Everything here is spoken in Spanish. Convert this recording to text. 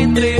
vendré.